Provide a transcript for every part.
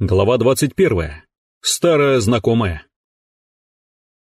Глава 21. Старая знакомая.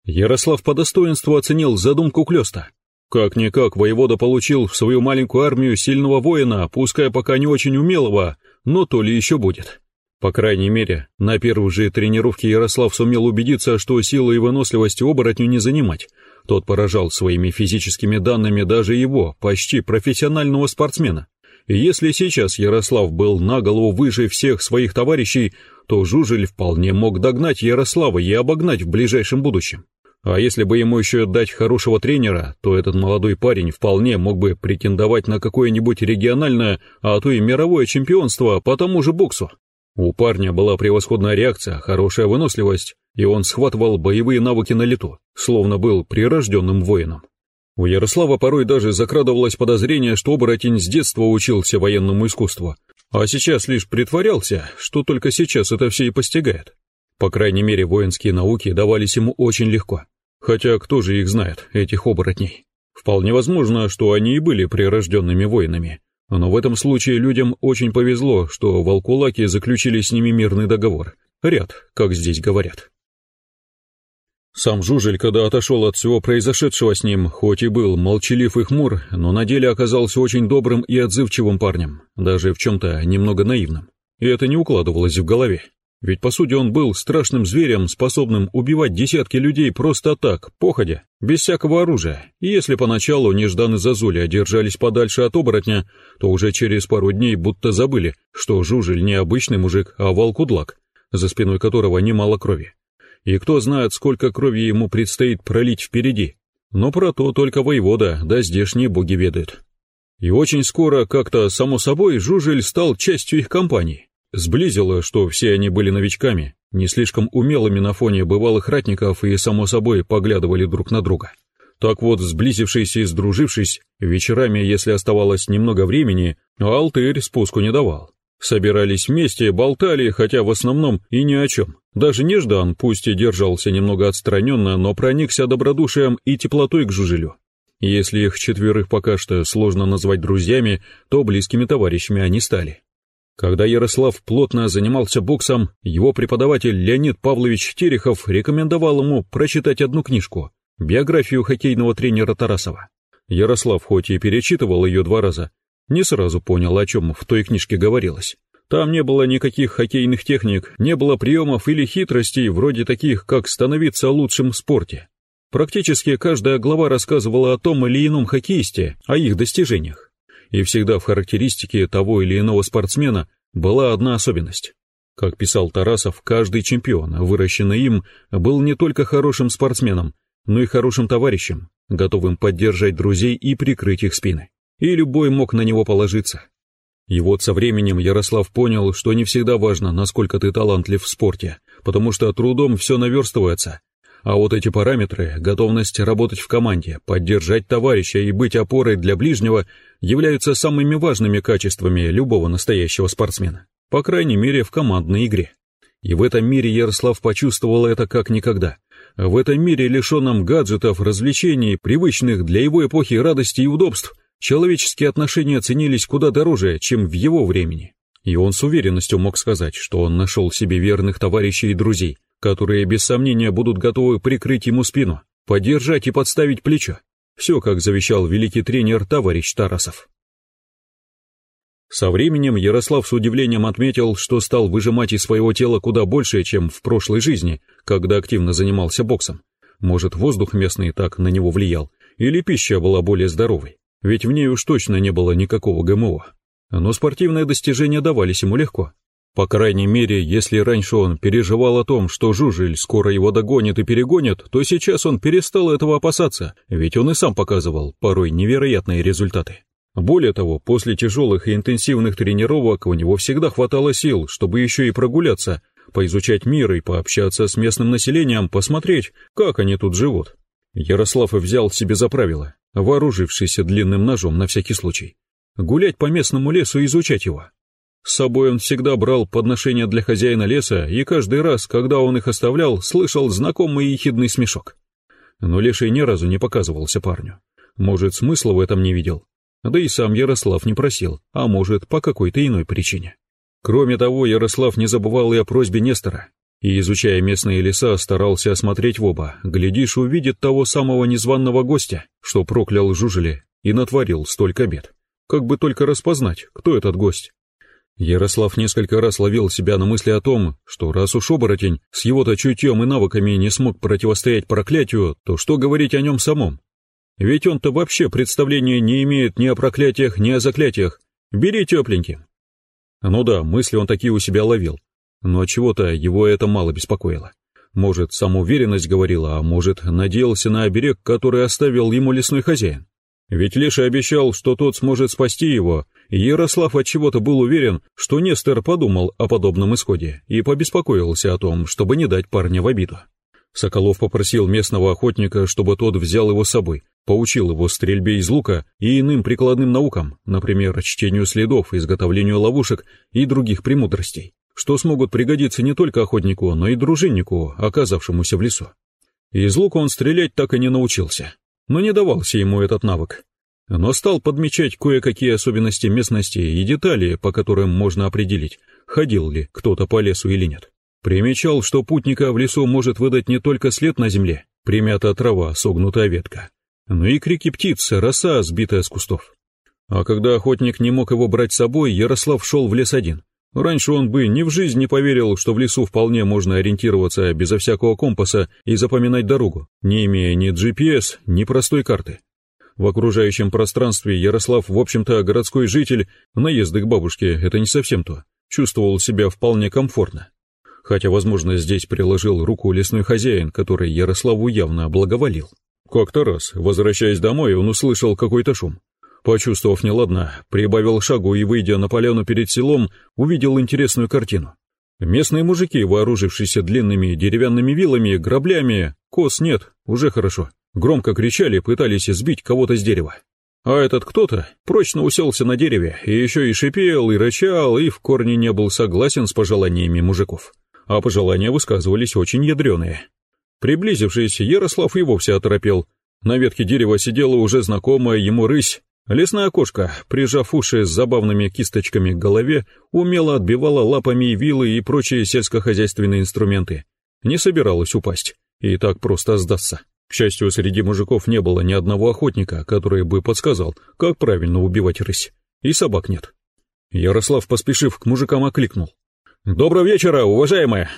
Ярослав по достоинству оценил задумку Клёста. Как-никак воевода получил в свою маленькую армию сильного воина, пускай пока не очень умелого, но то ли еще будет. По крайней мере, на первой же тренировке Ярослав сумел убедиться, что силы и выносливость оборотню не занимать. Тот поражал своими физическими данными даже его, почти профессионального спортсмена. Если сейчас Ярослав был на голову выше всех своих товарищей, то Жужель вполне мог догнать Ярослава и обогнать в ближайшем будущем. А если бы ему еще дать хорошего тренера, то этот молодой парень вполне мог бы претендовать на какое-нибудь региональное, а то и мировое чемпионство по тому же боксу. У парня была превосходная реакция, хорошая выносливость, и он схватывал боевые навыки на лету, словно был прирожденным воином. У Ярослава порой даже закрадывалось подозрение, что оборотень с детства учился военному искусству, а сейчас лишь притворялся, что только сейчас это все и постигает. По крайней мере, воинские науки давались ему очень легко. Хотя кто же их знает, этих оборотней? Вполне возможно, что они и были прирожденными воинами. Но в этом случае людям очень повезло, что волкулаки заключили с ними мирный договор. Ряд, как здесь говорят. Сам Жужель, когда отошел от всего произошедшего с ним, хоть и был молчалив и хмур, но на деле оказался очень добрым и отзывчивым парнем, даже в чем-то немного наивным. И это не укладывалось в голове. Ведь по сути он был страшным зверем, способным убивать десятки людей просто так, походя, без всякого оружия. И если поначалу Неждан и Зазуля подальше от оборотня, то уже через пару дней будто забыли, что Жужель не обычный мужик, а волкудлак, за спиной которого немало крови и кто знает, сколько крови ему предстоит пролить впереди. Но про то только воевода, да здешние боги ведают. И очень скоро, как-то само собой, Жужель стал частью их компании. Сблизило, что все они были новичками, не слишком умелыми на фоне бывалых ратников и, само собой, поглядывали друг на друга. Так вот, сблизившись и сдружившись, вечерами, если оставалось немного времени, Алтырь спуску не давал. Собирались вместе, болтали, хотя в основном и ни о чем. Даже Неждан, пусть и держался немного отстраненно, но проникся добродушием и теплотой к Жужелю. Если их четверых пока что сложно назвать друзьями, то близкими товарищами они стали. Когда Ярослав плотно занимался боксом, его преподаватель Леонид Павлович Терехов рекомендовал ему прочитать одну книжку «Биографию хоккейного тренера Тарасова». Ярослав хоть и перечитывал ее два раза, не сразу понял, о чем в той книжке говорилось. Там не было никаких хоккейных техник, не было приемов или хитростей, вроде таких, как становиться лучшим в спорте. Практически каждая глава рассказывала о том или ином хоккеисте, о их достижениях. И всегда в характеристике того или иного спортсмена была одна особенность. Как писал Тарасов, каждый чемпион, выращенный им, был не только хорошим спортсменом, но и хорошим товарищем, готовым поддержать друзей и прикрыть их спины и любой мог на него положиться. И вот со временем Ярослав понял, что не всегда важно, насколько ты талантлив в спорте, потому что трудом все наверстывается. А вот эти параметры, готовность работать в команде, поддержать товарища и быть опорой для ближнего, являются самыми важными качествами любого настоящего спортсмена. По крайней мере, в командной игре. И в этом мире Ярослав почувствовал это как никогда. В этом мире, лишенном гаджетов, развлечений, привычных для его эпохи радости и удобств – Человеческие отношения ценились куда дороже, чем в его времени. И он с уверенностью мог сказать, что он нашел себе верных товарищей и друзей, которые без сомнения будут готовы прикрыть ему спину, поддержать и подставить плечо. Все, как завещал великий тренер товарищ Тарасов. Со временем Ярослав с удивлением отметил, что стал выжимать из своего тела куда больше, чем в прошлой жизни, когда активно занимался боксом. Может, воздух местный так на него влиял, или пища была более здоровой ведь в ней уж точно не было никакого ГМО. Но спортивные достижения давались ему легко. По крайней мере, если раньше он переживал о том, что Жужель скоро его догонит и перегонит, то сейчас он перестал этого опасаться, ведь он и сам показывал порой невероятные результаты. Более того, после тяжелых и интенсивных тренировок у него всегда хватало сил, чтобы еще и прогуляться, поизучать мир и пообщаться с местным населением, посмотреть, как они тут живут. Ярослав взял себе за правило вооружившийся длинным ножом на всякий случай, гулять по местному лесу и изучать его. С собой он всегда брал подношения для хозяина леса, и каждый раз, когда он их оставлял, слышал знакомый ехидный смешок. Но Леший ни разу не показывался парню. Может, смысла в этом не видел. Да и сам Ярослав не просил, а может, по какой-то иной причине. Кроме того, Ярослав не забывал и о просьбе Нестора, и, изучая местные леса, старался осмотреть в оба. Глядишь, увидит того самого незваного гостя, что проклял жужели и натворил столько бед. Как бы только распознать, кто этот гость. Ярослав несколько раз ловил себя на мысли о том, что раз уж оборотень с его-то чутьем и навыками не смог противостоять проклятию, то что говорить о нем самом? Ведь он-то вообще представления не имеет ни о проклятиях, ни о заклятиях. Бери тепленьким. Ну да, мысли он такие у себя ловил. Но чего-то его это мало беспокоило. Может, самоуверенность говорила, а может, надеялся на оберег, который оставил ему лесной хозяин. Ведь Леша обещал, что тот сможет спасти его, и Ярослав отчего-то был уверен, что Нестор подумал о подобном исходе и побеспокоился о том, чтобы не дать парня в обиду. Соколов попросил местного охотника, чтобы тот взял его с собой, поучил его стрельбе из лука и иным прикладным наукам, например, чтению следов, изготовлению ловушек и других премудростей, что смогут пригодиться не только охотнику, но и дружиннику, оказавшемуся в лесу. Из лука он стрелять так и не научился, но не давался ему этот навык. Но стал подмечать кое-какие особенности местности и детали, по которым можно определить, ходил ли кто-то по лесу или нет. Примечал, что путника в лесу может выдать не только след на земле, примята трава, согнутая ветка, но и крики птиц, роса, сбитая с кустов. А когда охотник не мог его брать с собой, Ярослав шел в лес один. Раньше он бы ни в жизнь не поверил, что в лесу вполне можно ориентироваться безо всякого компаса и запоминать дорогу, не имея ни GPS, ни простой карты. В окружающем пространстве Ярослав, в общем-то, городской житель, наезды к бабушке — это не совсем то. Чувствовал себя вполне комфортно хотя, возможно, здесь приложил руку лесной хозяин, который Ярославу явно благоволил. Как-то раз, возвращаясь домой, он услышал какой-то шум. Почувствовав неладно, прибавил шагу и, выйдя на поляну перед селом, увидел интересную картину. Местные мужики, вооружившиеся длинными деревянными вилами, граблями, кос нет, уже хорошо, громко кричали, пытались сбить кого-то с дерева. А этот кто-то прочно уселся на дереве и еще и шипел, и рычал, и в корне не был согласен с пожеланиями мужиков а пожелания высказывались очень ядреные. Приблизившись, Ярослав и вовсе оторопел. На ветке дерева сидела уже знакомая ему рысь. Лесная кошка, прижав уши с забавными кисточками к голове, умело отбивала лапами вилы и прочие сельскохозяйственные инструменты. Не собиралась упасть и так просто сдастся. К счастью, среди мужиков не было ни одного охотника, который бы подсказал, как правильно убивать рысь. И собак нет. Ярослав, поспешив к мужикам, окликнул. «Доброго вечера, уважаемые!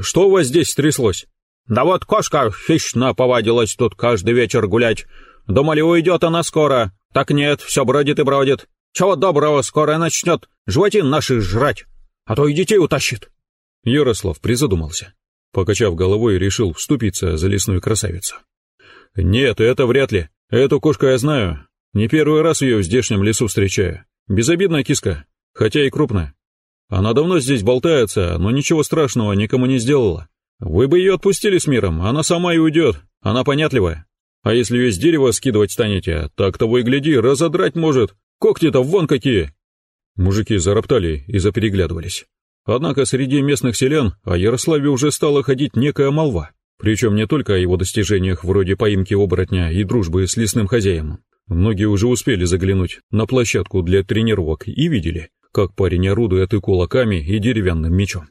Что у вас здесь стряслось?» «Да вот кошка хищно повадилась тут каждый вечер гулять. Думали, уйдет она скоро. Так нет, все бродит и бродит. Чего доброго, скоро начнет животин наших жрать, а то и детей утащит». Ярослав призадумался. Покачав головой, решил вступиться за лесную красавицу. «Нет, это вряд ли. Эту кошку я знаю. Не первый раз ее в здешнем лесу встречаю. Безобидная киска, хотя и крупная. Она давно здесь болтается, но ничего страшного никому не сделала. Вы бы ее отпустили с миром, она сама и уйдет, она понятливая. А если ее с дерева скидывать станете, так того и гляди, разодрать может. Когти-то вон какие!» Мужики зароптали и запереглядывались. Однако среди местных селян о Ярославе уже стала ходить некая молва. Причем не только о его достижениях вроде поимки оборотня и дружбы с лесным хозяином. Многие уже успели заглянуть на площадку для тренировок и видели, как парень орудует и кулаками, и деревянным мечом.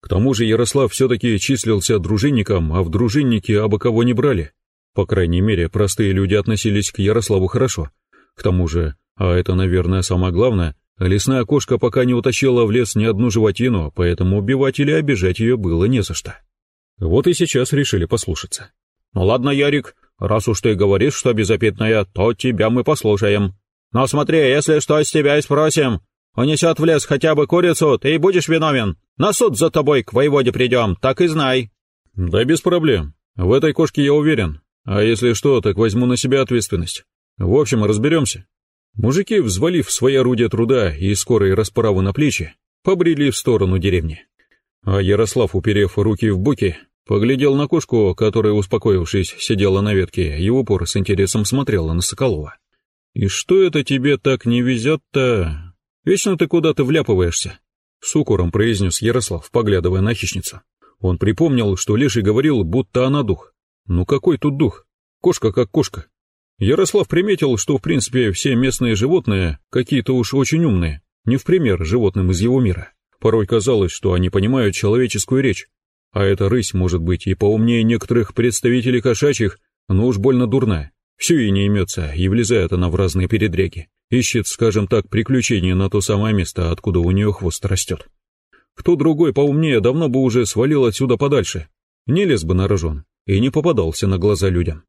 К тому же Ярослав все-таки числился дружинником, а в дружинники абы кого не брали. По крайней мере, простые люди относились к Ярославу хорошо. К тому же, а это, наверное, самое главное, лесная кошка пока не утащила в лес ни одну животину, поэтому убивать или обижать ее было не за что. Вот и сейчас решили послушаться. «Ну ладно, Ярик, раз уж ты говоришь, что безопитная, то тебя мы послушаем. Но смотри, если что, с тебя и спросим, Унесет в лес хотя бы курицу, ты и будешь виновен. На суд за тобой к воеводе придем, так и знай». «Да без проблем. В этой кошке я уверен. А если что, так возьму на себя ответственность. В общем, разберемся». Мужики, взвалив свои орудия труда и скорые расправы на плечи, побрели в сторону деревни. А Ярослав, уперев руки в боки, поглядел на кошку, которая, успокоившись, сидела на ветке и в упор с интересом смотрела на Соколова. «И что это тебе так не везет-то?» Вечно ты куда-то вляпываешься», — с укором произнес Ярослав, поглядывая на хищницу. Он припомнил, что Леший говорил, будто она дух. Ну какой тут дух? Кошка как кошка. Ярослав приметил, что в принципе все местные животные какие-то уж очень умные, не в пример животным из его мира. Порой казалось, что они понимают человеческую речь. А эта рысь может быть и поумнее некоторых представителей кошачьих, но уж больно дурная. Все ей не имется, и влезает она в разные передряги. Ищет, скажем так, приключения на то самое место, откуда у нее хвост растет. Кто другой поумнее давно бы уже свалил отсюда подальше. Не лез бы на рожон и не попадался на глаза людям.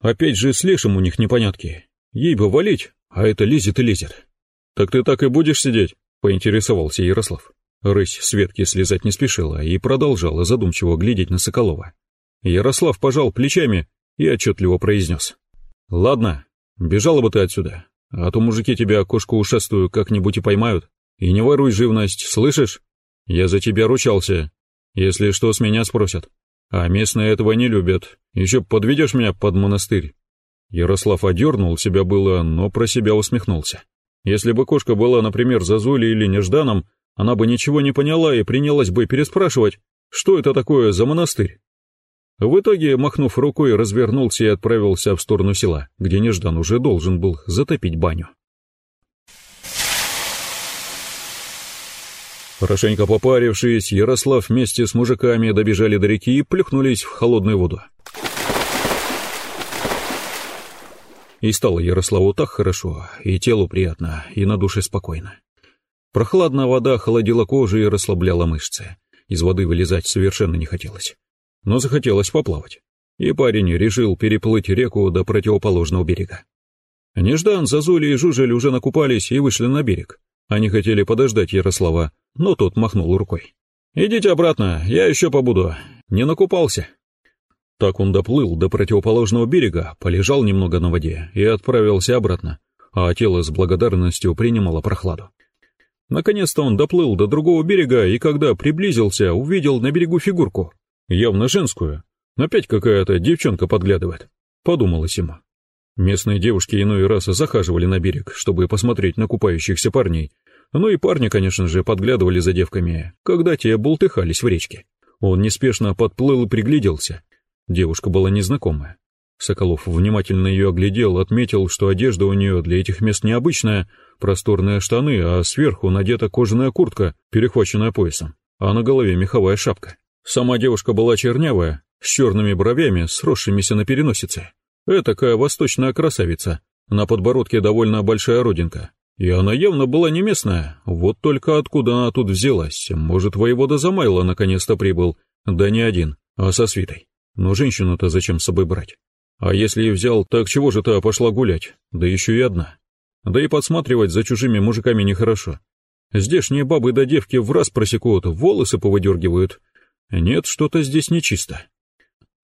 Опять же, с лешим у них непонятки. Ей бы валить, а это лезет и лезет. «Так ты так и будешь сидеть?» — поинтересовался Ярослав. Рысь с ветки слезать не спешила и продолжала задумчиво глядеть на Соколова. Ярослав пожал плечами и отчетливо произнес. «Ладно, бежала бы ты отсюда, а то мужики тебя кошку ушастую как-нибудь и поймают. И не воруй живность, слышишь? Я за тебя ручался. Если что, с меня спросят. А местные этого не любят. Еще подведешь меня под монастырь?» Ярослав одернул себя было, но про себя усмехнулся. Если бы кошка была, например, Зазулей или Нежданом, она бы ничего не поняла и принялась бы переспрашивать, что это такое за монастырь. В итоге, махнув рукой, развернулся и отправился в сторону села, где Неждан уже должен был затопить баню. Хорошенько попарившись, Ярослав вместе с мужиками добежали до реки и плюхнулись в холодную воду. И стало Ярославу так хорошо, и телу приятно, и на душе спокойно. Прохладная вода холодила кожу и расслабляла мышцы. Из воды вылезать совершенно не хотелось. Но захотелось поплавать. И парень решил переплыть реку до противоположного берега. Неждан, Зазули и Жужель уже накупались и вышли на берег. Они хотели подождать Ярослава, но тот махнул рукой. «Идите обратно, я еще побуду. Не накупался». Так он доплыл до противоположного берега, полежал немного на воде и отправился обратно, а тело с благодарностью принимало прохладу. Наконец-то он доплыл до другого берега и когда приблизился, увидел на берегу фигурку. Явно женскую. Опять какая-то девчонка подглядывает. Подумалось ему. Местные девушки иной раз захаживали на берег, чтобы посмотреть на купающихся парней. Ну и парни, конечно же, подглядывали за девками, когда те бултыхались в речке. Он неспешно подплыл и пригляделся. Девушка была незнакомая. Соколов внимательно ее оглядел, отметил, что одежда у нее для этих мест необычная, просторные штаны, а сверху надета кожаная куртка, перехваченная поясом, а на голове меховая шапка. Сама девушка была чернявая, с черными бровями, сросшимися на переносице. Этакая восточная красавица, на подбородке довольно большая родинка. И она явно была не местная, вот только откуда она тут взялась, может, воевода Замайло наконец-то прибыл, да не один, а со свитой. Но женщину-то зачем с собой брать? А если и взял, так чего же та пошла гулять, да еще и одна? Да и подсматривать за чужими мужиками нехорошо. Здешние бабы да девки в раз просекут, волосы повыдергивают. Нет, что-то здесь нечисто.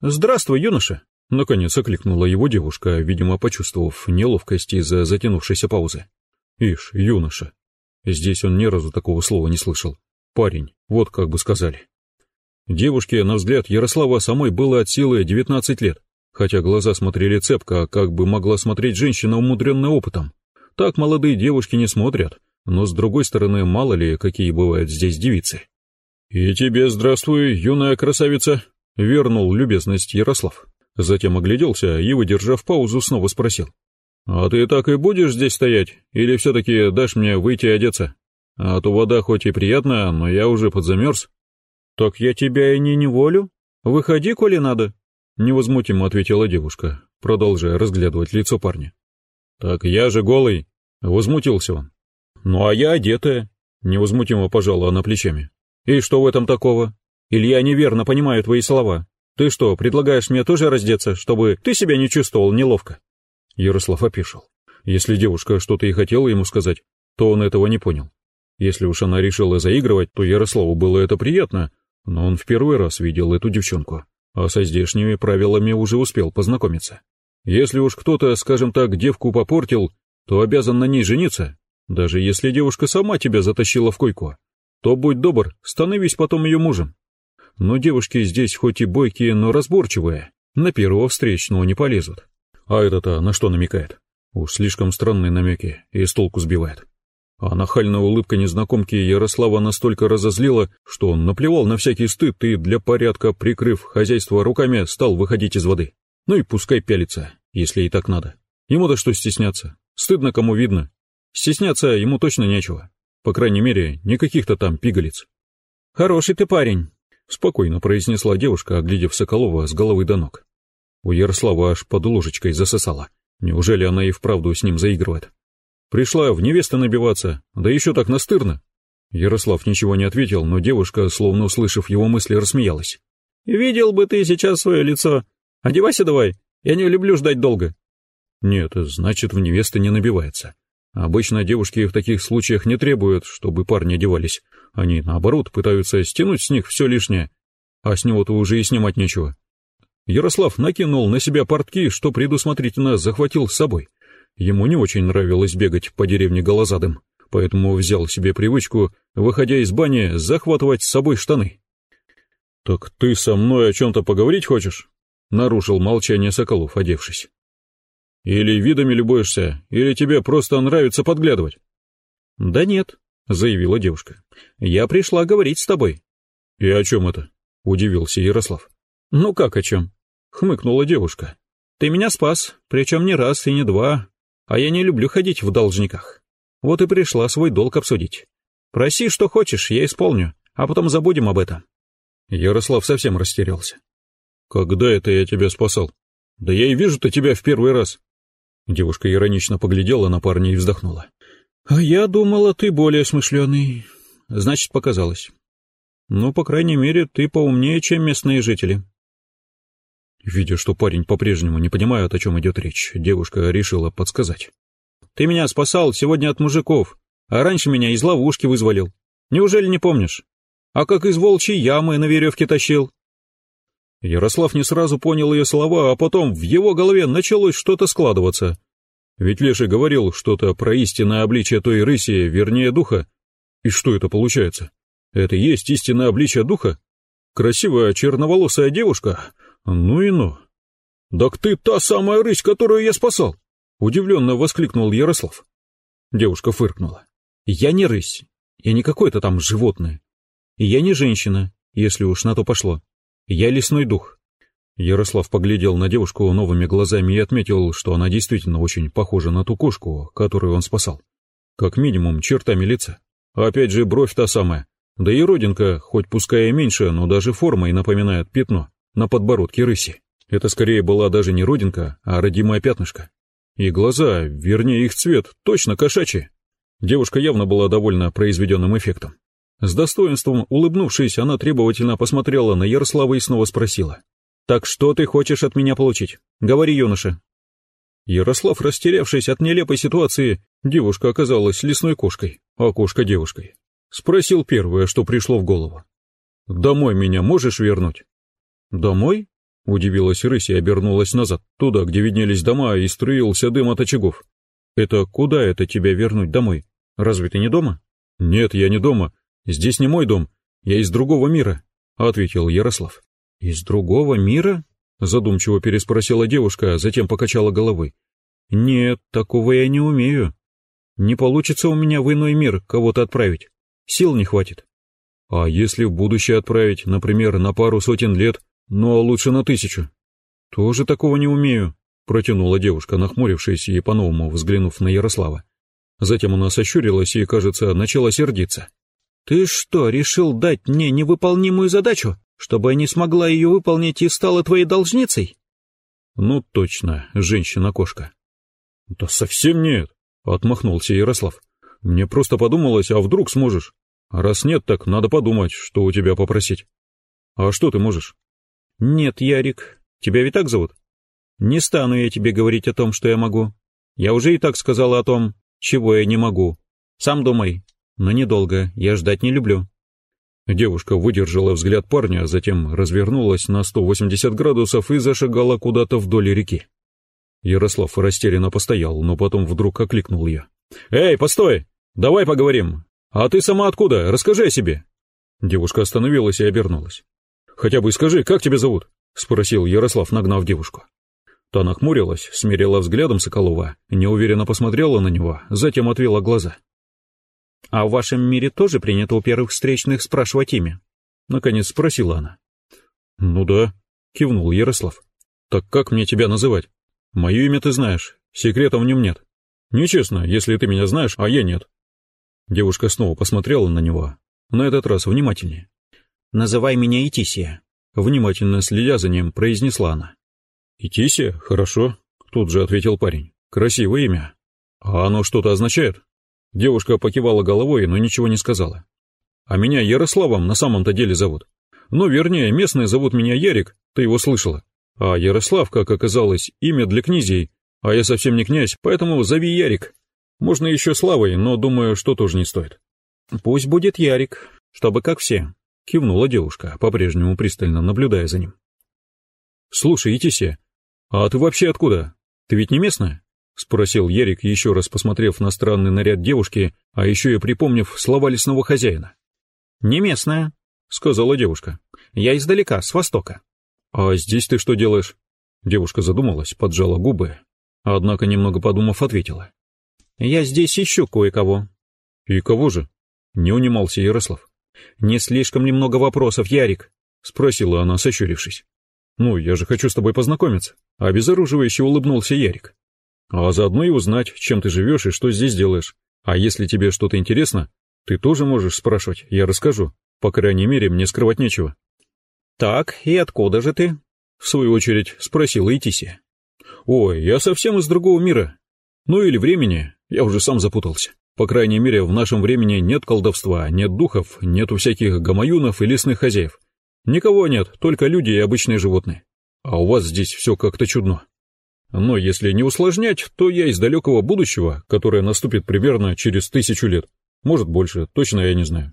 «Здравствуй, юноша!» Наконец окликнула его девушка, видимо, почувствовав неловкость из-за затянувшейся паузы. «Ишь, юноша!» Здесь он ни разу такого слова не слышал. «Парень», вот как бы сказали. Девушке, на взгляд Ярослава, самой было от силы девятнадцать лет хотя глаза смотрели цепко, как бы могла смотреть женщина, умудренная опытом. Так молодые девушки не смотрят, но с другой стороны, мало ли, какие бывают здесь девицы. «И тебе здравствуй, юная красавица!» — вернул любезность Ярослав. Затем огляделся и, выдержав паузу, снова спросил. «А ты так и будешь здесь стоять, или все-таки дашь мне выйти одеться? А то вода хоть и приятная, но я уже подзамерз». «Так я тебя и не неволю. Выходи, коли надо», Невозмутимо ответила девушка, продолжая разглядывать лицо парня. «Так я же голый!» — возмутился он. «Ну а я одетая!» — невозмутимо пожала она плечами. «И что в этом такого? Или я неверно понимаю твои слова? Ты что, предлагаешь мне тоже раздеться, чтобы ты себя не чувствовал неловко?» Ярослав опешил. Если девушка что-то и хотела ему сказать, то он этого не понял. Если уж она решила заигрывать, то Ярославу было это приятно, но он в первый раз видел эту девчонку а со здешними правилами уже успел познакомиться. Если уж кто-то, скажем так, девку попортил, то обязан на ней жениться, даже если девушка сама тебя затащила в койку. То будь добр, становись потом ее мужем. Но девушки здесь хоть и бойкие, но разборчивые, на первого встречного не полезут. А это-то на что намекает? Уж слишком странные намеки и с толку сбивает. А нахальная улыбка незнакомки Ярослава настолько разозлила, что он наплевал на всякий стыд и, для порядка прикрыв хозяйство руками, стал выходить из воды. Ну и пускай пялится, если и так надо. Ему-то что стесняться? Стыдно кому видно. Стесняться ему точно нечего. По крайней мере, не каких-то там пигалиц. «Хороший ты парень», — спокойно произнесла девушка, оглядев Соколова с головы до ног. У Ярослава аж под ложечкой засосала. Неужели она и вправду с ним заигрывает? Пришла в невесты набиваться, да еще так настырно. Ярослав ничего не ответил, но девушка, словно услышав его мысли, рассмеялась. «Видел бы ты сейчас свое лицо. Одевайся давай, я не люблю ждать долго». Нет, значит, в невесты не набивается. Обычно девушки в таких случаях не требуют, чтобы парни одевались. Они, наоборот, пытаются стянуть с них все лишнее, а с него-то уже и снимать нечего. Ярослав накинул на себя портки, что предусмотрительно захватил с собой. Ему не очень нравилось бегать по деревне голозадым, поэтому взял себе привычку, выходя из бани, захватывать с собой штаны. «Так ты со мной о чем-то поговорить хочешь?» — нарушил молчание Соколов, одевшись. Или видами любуешься, или тебе просто нравится подглядывать?» «Да нет», — заявила девушка. «Я пришла говорить с тобой». «И о чем это?» — удивился Ярослав. «Ну как о чем?» — хмыкнула девушка. «Ты меня спас, причем не раз и не два, а я не люблю ходить в должниках. Вот и пришла свой долг обсудить. Проси, что хочешь, я исполню, а потом забудем об этом». Ярослав совсем растерялся. «Когда это я тебя спасал? Да я и вижу-то тебя в первый раз». Девушка иронично поглядела на парня и вздохнула. «А я думала, ты более смышленый. Значит, показалось. Ну, по крайней мере, ты поумнее, чем местные жители». Видя, что парень по-прежнему не понимает, о чем идет речь, девушка решила подсказать. «Ты меня спасал сегодня от мужиков, а раньше меня из ловушки вызволил. Неужели не помнишь? А как из волчьей ямы на веревке тащил?» Ярослав не сразу понял ее слова, а потом в его голове началось что-то складываться. Ведь Леший говорил что-то про истинное обличие той рыси, вернее духа. И что это получается? Это есть истинное обличие духа? Красивая черноволосая девушка? Ну и ну. «Так ты та самая рысь, которую я спасал!» Удивленно воскликнул Ярослав. Девушка фыркнула. «Я не рысь, я не какое-то там животное. И я не женщина, если уж на то пошло. Я лесной дух. Ярослав поглядел на девушку новыми глазами и отметил, что она действительно очень похожа на ту кошку, которую он спасал. Как минимум, чертами лица. Опять же, бровь та самая. Да и родинка, хоть пускай и меньше, но даже формой напоминает пятно на подбородке рыси. Это скорее была даже не родинка, а родимое пятнышко. И глаза, вернее их цвет, точно кошачьи. Девушка явно была довольна произведенным эффектом. С достоинством улыбнувшись, она требовательно посмотрела на Ярослава и снова спросила. «Так что ты хочешь от меня получить? Говори, юноша». Ярослав, растерявшись от нелепой ситуации, девушка оказалась лесной кошкой, а кошка девушкой. Спросил первое, что пришло в голову. «Домой меня можешь вернуть?» «Домой?» — удивилась рысь и обернулась назад, туда, где виднелись дома и струился дым от очагов. «Это куда это тебя вернуть домой? Разве ты не дома?» «Нет, я не дома. «Здесь не мой дом, я из другого мира», — ответил Ярослав. «Из другого мира?» — задумчиво переспросила девушка, а затем покачала головой. «Нет, такого я не умею. Не получится у меня в иной мир кого-то отправить. Сил не хватит. А если в будущее отправить, например, на пару сотен лет, ну а лучше на тысячу?» «Тоже такого не умею», — протянула девушка, нахмурившись и по-новому взглянув на Ярослава. Затем она сощурилась и, кажется, начала сердиться. «Ты что, решил дать мне невыполнимую задачу, чтобы я не смогла ее выполнить и стала твоей должницей?» «Ну точно, женщина-кошка». «Да совсем нет», — отмахнулся Ярослав. «Мне просто подумалось, а вдруг сможешь? Раз нет, так надо подумать, что у тебя попросить». «А что ты можешь?» «Нет, Ярик, тебя ведь так зовут?» «Не стану я тебе говорить о том, что я могу. Я уже и так сказала о том, чего я не могу. Сам думай, но недолго, я ждать не люблю». Девушка выдержала взгляд парня, затем развернулась на 180 градусов и зашагала куда-то вдоль реки. Ярослав растерянно постоял, но потом вдруг окликнул ее. «Эй, постой! Давай поговорим! А ты сама откуда? Расскажи о себе!» Девушка остановилась и обернулась. «Хотя бы скажи, как тебя зовут?» — спросил Ярослав, нагнав девушку. Та нахмурилась, смерила взглядом Соколова, неуверенно посмотрела на него, затем отвела глаза. «А в вашем мире тоже принято у первых встречных спрашивать имя?» Наконец спросила она. «Ну да», — кивнул Ярослав. «Так как мне тебя называть? Мое имя ты знаешь, секрета в нем нет. Нечестно, если ты меня знаешь, а я нет». Девушка снова посмотрела на него, на этот раз внимательнее. «Называй меня Итисия», — внимательно следя за ним, произнесла она. «Итисия? Хорошо», — тут же ответил парень. «Красивое имя. А оно что-то означает?» Девушка покивала головой, но ничего не сказала. «А меня Ярославом на самом-то деле зовут. Ну, вернее, местные зовут меня Ярик, ты его слышала. А Ярослав, как оказалось, имя для князей, а я совсем не князь, поэтому зови Ярик. Можно еще Славой, но думаю, что тоже не стоит». «Пусть будет Ярик, чтобы как все», — кивнула девушка, по-прежнему пристально наблюдая за ним. «Слушай, Итися, а ты вообще откуда? Ты ведь не местная?» — спросил Ярик, еще раз посмотрев на странный наряд девушки, а еще и припомнив слова лесного хозяина. «Не местная», — сказала девушка. «Я издалека, с востока». «А здесь ты что делаешь?» Девушка задумалась, поджала губы, однако, немного подумав, ответила. «Я здесь ищу кое-кого». «И кого же?» — не унимался Ярослав. «Не слишком ли много вопросов, Ярик?» — спросила она, сощурившись. «Ну, я же хочу с тобой познакомиться», — обезоруживающе улыбнулся Ярик. «А заодно и узнать, чем ты живешь и что здесь делаешь. А если тебе что-то интересно, ты тоже можешь спрашивать, я расскажу. По крайней мере, мне скрывать нечего». «Так, и откуда же ты?» — в свою очередь спросила Итисия. «Ой, я совсем из другого мира. Ну или времени, я уже сам запутался. По крайней мере, в нашем времени нет колдовства, нет духов, нету всяких гамаюнов и лесных хозяев. Никого нет, только люди и обычные животные. А у вас здесь все как-то чудно. Но если не усложнять, то я из далекого будущего, которое наступит примерно через тысячу лет. Может больше, точно я не знаю.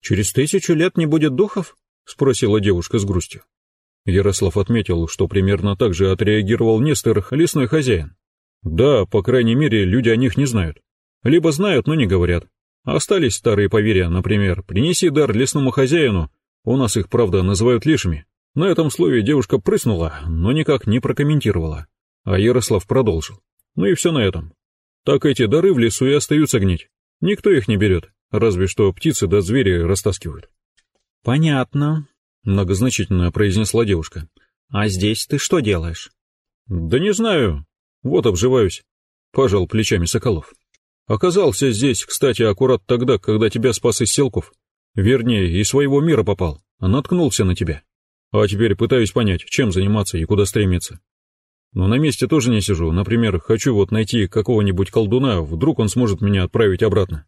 «Через тысячу лет не будет духов?» — спросила девушка с грустью. Ярослав отметил, что примерно так же отреагировал Нестор, лесной хозяин. Да, по крайней мере, люди о них не знают. Либо знают, но не говорят. Остались старые поверья, например, принеси дар лесному хозяину, у нас их, правда, называют лешими. На этом слове девушка прыснула, но никак не прокомментировала. А Ярослав продолжил. Ну и все на этом. Так эти дары в лесу и остаются гнить. Никто их не берет, разве что птицы да звери растаскивают. «Понятно», — многозначительно произнесла девушка. «А здесь ты что делаешь?» «Да не знаю. Вот обживаюсь», — пожал плечами Соколов. «Оказался здесь, кстати, аккурат тогда, когда тебя спас из селков. Вернее, из своего мира попал, а наткнулся на тебя. А теперь пытаюсь понять, чем заниматься и куда стремиться. Но на месте тоже не сижу. Например, хочу вот найти какого-нибудь колдуна, вдруг он сможет меня отправить обратно.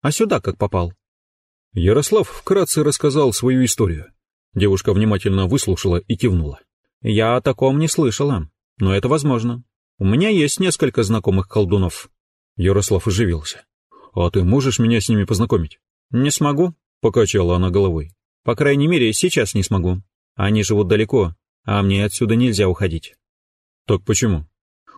А сюда как попал? Ярослав вкратце рассказал свою историю. Девушка внимательно выслушала и кивнула. Я о таком не слышала, но это возможно. У меня есть несколько знакомых колдунов. Ярослав оживился. А ты можешь меня с ними познакомить? Не смогу, покачала она головой. По крайней мере, сейчас не смогу. Они живут далеко, а мне отсюда нельзя уходить. Так почему?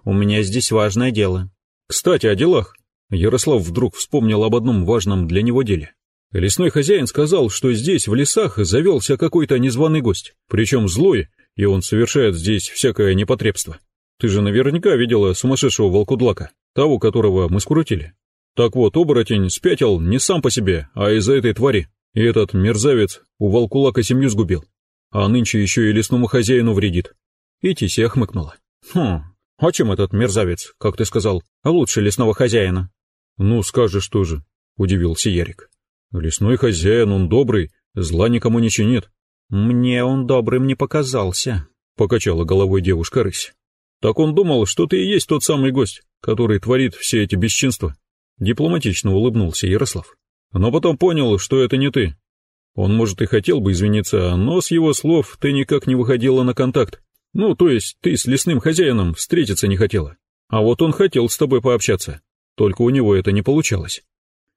У меня здесь важное дело. Кстати, о делах. Ярослав вдруг вспомнил об одном важном для него деле. Лесной хозяин сказал, что здесь, в лесах, завелся какой-то незваный гость, причем злой, и он совершает здесь всякое непотребство. Ты же наверняка видела сумасшедшего волкудлака, того, которого мы скрутили. Так вот, оборотень спятил не сам по себе, а из-за этой твари. И этот мерзавец у волкулака семью сгубил. А нынче еще и лесному хозяину вредит. И Тися хмыкнула. Хм, а чем этот мерзавец, как ты сказал, лучше лесного хозяина? Ну, скажешь тоже, удивился Ярик. Лесной хозяин, он добрый, зла никому не чинит. Мне он добрым не показался, покачала головой девушка-рысь. Так он думал, что ты и есть тот самый гость, который творит все эти бесчинства. Дипломатично улыбнулся Ярослав. Но потом понял, что это не ты. Он, может, и хотел бы извиниться, но с его слов ты никак не выходила на контакт. Ну, то есть ты с лесным хозяином встретиться не хотела. А вот он хотел с тобой пообщаться. Только у него это не получалось.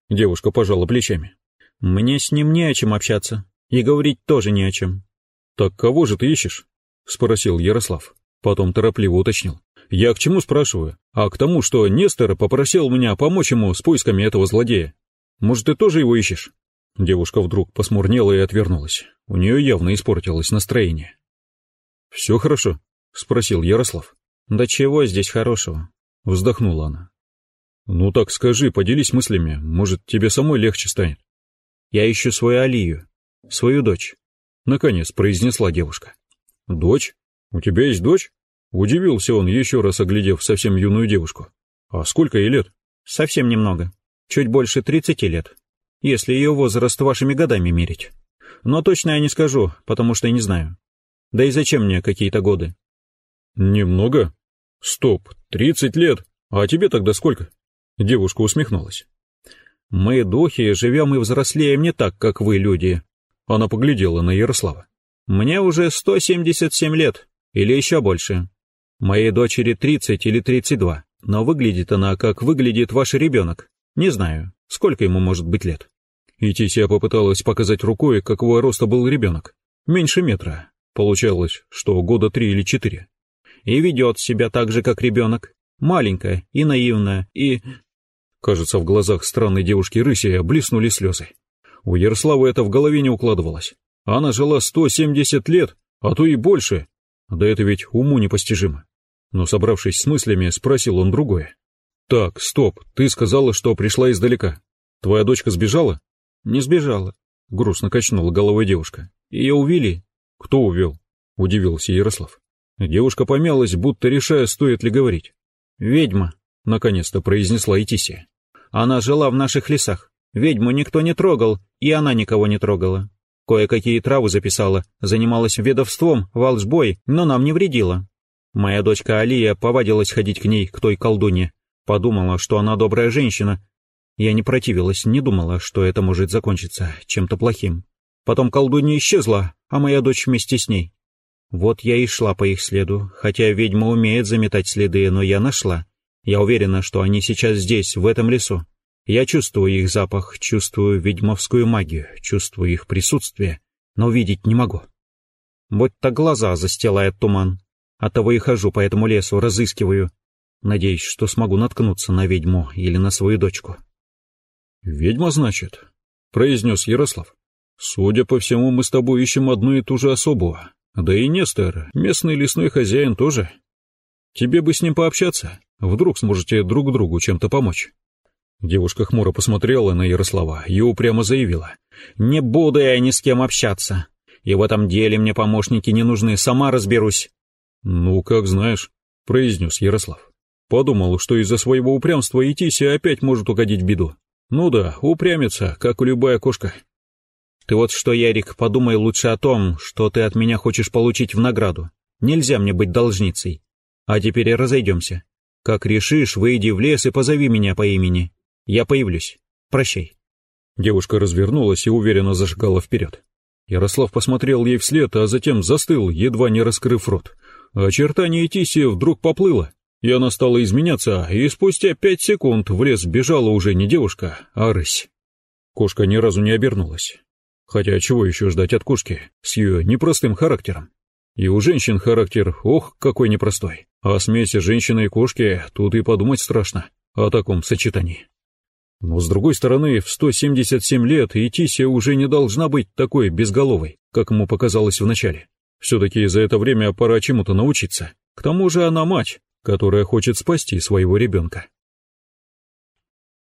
Девушка пожала плечами. Мне с ним не о чем общаться. И говорить тоже не о чем. Так кого же ты ищешь? Спросил Ярослав. Потом торопливо уточнил. Я к чему спрашиваю? А к тому, что Нестор попросил меня помочь ему с поисками этого злодея. Может, ты тоже его ищешь? Девушка вдруг посмурнела и отвернулась. У нее явно испортилось настроение. «Все хорошо?» — спросил Ярослав. «Да чего здесь хорошего?» — вздохнула она. «Ну так скажи, поделись мыслями, может, тебе самой легче станет». «Я ищу свою Алию, свою дочь», — наконец произнесла девушка. «Дочь? У тебя есть дочь?» Удивился он, еще раз оглядев совсем юную девушку. «А сколько ей лет?» «Совсем немного. чуть больше тридцати лет, если ее возраст вашими годами мерить. Но точно я не скажу, потому что не знаю. Да и зачем мне какие-то годы? Немного? Стоп, тридцать лет. А тебе тогда сколько? Девушка усмехнулась. Мы, духи, живем и взрослеем не так, как вы, люди. Она поглядела на Ярослава. Мне уже сто семьдесят семь лет, или еще больше. Моей дочери тридцать или тридцать два, но выглядит она, как выглядит ваш ребенок. Не знаю, сколько ему может быть лет. И Тисия попыталась показать рукой, какого роста был ребенок. Меньше метра. Получалось, что года три или четыре. И ведет себя так же, как ребенок. Маленькая и наивная, и... Кажется, в глазах странной девушки Рыси блеснули слезы. У Ярослава это в голове не укладывалось. Она жила 170 лет, а то и больше. Да это ведь уму непостижимо. Но, собравшись с мыслями, спросил он другое. «Так, стоп, ты сказала, что пришла издалека. Твоя дочка сбежала?» «Не сбежала», — грустно качнула головой девушка. «Ее увели». «Кто увел?» — удивился Ярослав. Девушка помялась, будто решая, стоит ли говорить. «Ведьма», — наконец-то произнесла Итисия. «Она жила в наших лесах. Ведьму никто не трогал, и она никого не трогала. Кое-какие травы записала, занималась ведовством, волжбой, но нам не вредила. Моя дочка Алия повадилась ходить к ней, к той колдуне. Подумала, что она добрая женщина, я не противилась, не думала, что это может закончиться чем-то плохим. Потом колдунья исчезла, а моя дочь вместе с ней. Вот я и шла по их следу, хотя ведьма умеет заметать следы, но я нашла. Я уверена, что они сейчас здесь, в этом лесу. Я чувствую их запах, чувствую ведьмовскую магию, чувствую их присутствие, но видеть не могу. Так глаза застилает туман. Оттого и хожу по этому лесу, разыскиваю. Надеюсь, что смогу наткнуться на ведьму или на свою дочку. «Ведьма, значит?» — произнес Ярослав. «Судя по всему, мы с тобой ищем одну и ту же особу. Да и Нестор, местный лесной хозяин тоже. Тебе бы с ним пообщаться, вдруг сможете друг другу чем-то помочь». Девушка хмуро посмотрела на Ярослава и упрямо заявила. «Не буду я ни с кем общаться. И в этом деле мне помощники не нужны, сама разберусь». «Ну, как знаешь», — произнес Ярослав. Подумал, что из-за своего упрямства и Тися опять может угодить в беду. Ну да, упрямится, как у любая кошка. Ты вот что, Ярик, подумай лучше о том, что ты от меня хочешь получить в награду. Нельзя мне быть должницей. А теперь разойдемся. Как решишь, выйди в лес и позови меня по имени. Я появлюсь. Прощай. Девушка развернулась и уверенно зашагала вперед. Ярослав посмотрел ей вслед, а затем застыл, едва не раскрыв рот. Очертание Тиси вдруг поплыло, и она стала изменяться, и спустя пять секунд в лес бежала уже не девушка, а рысь. Кошка ни разу не обернулась. Хотя чего еще ждать от кошки с ее непростым характером? И у женщин характер, ох, какой непростой. А смеси женщины и кошки, тут и подумать страшно о таком сочетании. Но с другой стороны, в 177 лет и Тися уже не должна быть такой безголовой, как ему показалось вначале. Все-таки за это время пора чему-то научиться. К тому же она мать, которая хочет спасти своего ребенка.